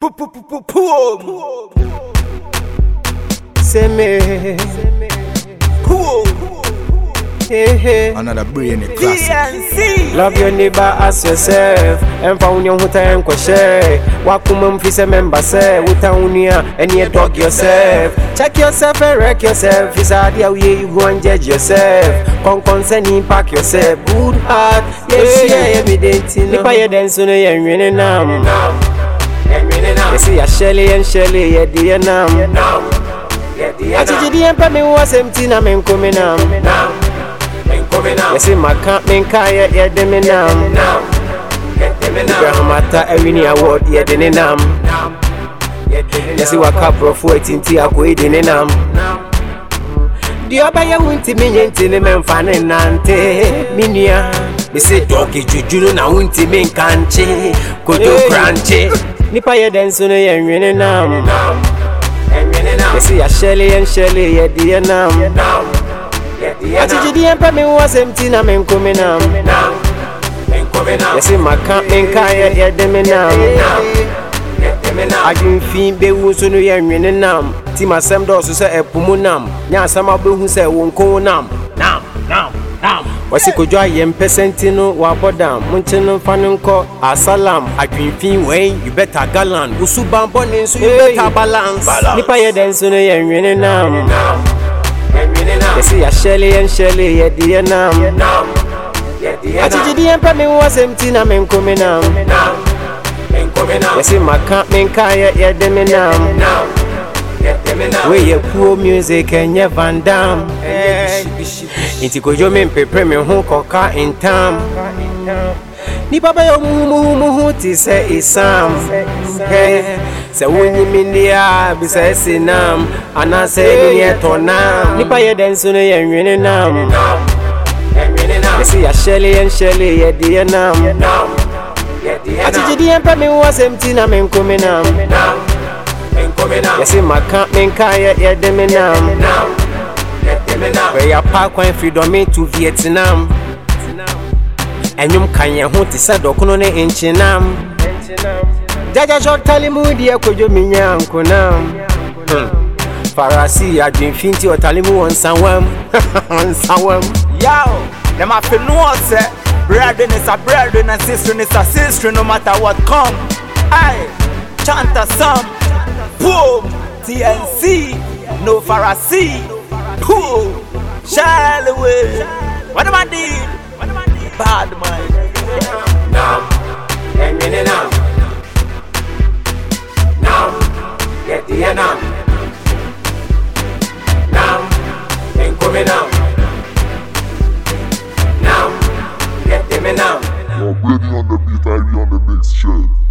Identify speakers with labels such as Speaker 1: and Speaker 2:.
Speaker 1: Boom.
Speaker 2: Say me, hey, hey.
Speaker 1: Another brain classic. PNC.
Speaker 2: Love your neighbor as yourself. Emfa unyo huta enkweshe. Wakuma mfise member say. Uta unia and you dog yourself. Check yourself and wreck yourself. Is idea way you go and judge yourself. Con concern impact yourself. Good heart. Yes, yeah, evident. Nipa ye dance no ye nwene nam. Yesi ya Shelly and Shelly ye di ye nam. Achichidi empa mi wa semti na me nkome nam. Yesi maka me nka ye ye de me nam. Abraham ata Ewini award ye de ne nam. Yesi waka brofo etinti ako ye de ne nam. Deɛ ɔbɛyɛ wo ntimi nye ntini memfa ne nante. Me nua mese dɔge dwudwuru na wontimi nka nkye kodo krankye nipa yɛ dɛ nso no yɛ nwene nam yɛse yɛahyɛle yɛnhyɛle yɛde yɛ nam. Akyegyedeɛ mpɛ me wo asɛm ti na menkome nam. Yɛse maka menka yɛ yɛde me nam. Adwemfi bɛwu nso no yɛ nwene nam. Ti masɛm dɔɔso sɛ ɛpo mu nam. Nyɛ asɛm abɛhu sɛ wo nko nam. Nam nam nam wɔse kodwo ayɛ mpɛ sɛ nti no wɔabɔ dam monkye no mfa no nkɔ asalam adwemfi wɛn you better galan wo suban bɔne nso you better balance nipa yɛ dɛ nso no yɛ nwene nam. Yɛse yɛahyɛle yɛnhyɛle yɛde yɛ nam. akyegyedeɛ mpɛ me wo asɛm ti na menkome nam. Yɛse maka menka yɛ yɛde me nam weyɛ puo music ɛnyɛ vandam nti kodwo mempepere me ho kɔka ntam nipa bɛyɛ muhumuhumuhu te sɛ esam Hɛ, sɛ wonyimi ndeɛ a bisa ɛsi nam. Anaasɛ ɛni ɛtɔ nam. Nipa yɛ dɛ nso no yɛ nwene nam. Yɛse yɛahyɛle yɛnhyɛle yɛde yɛ nam. Akyegyedeɛ mpɛ me wo asɛm ti na menkome nam yɛse maka menka yɛ yɛde me nam bɛyɛ kwan firi dɔme to vietnam. Ɛnwom ka yɛn ho te sɛ dɔkono ne nkyenam gyagya sɔtale mu deɛ kodwo menya nkonam farasi adwemfi nti ɔtale mu wɔ nsawam nsawam
Speaker 1: Yo, them have to know say brethren is a brethren and sister is a sister no matter what come. Aye, chant a song. Boom, TNC, no Pharisee. Boom, shall away. What am I doing? Bad man.
Speaker 2: nam ɛnwene nam nam yɛdeɛ nam nam nkome nam nam yɛde me nam
Speaker 3: You're ready on the beat, I on the mix, shit.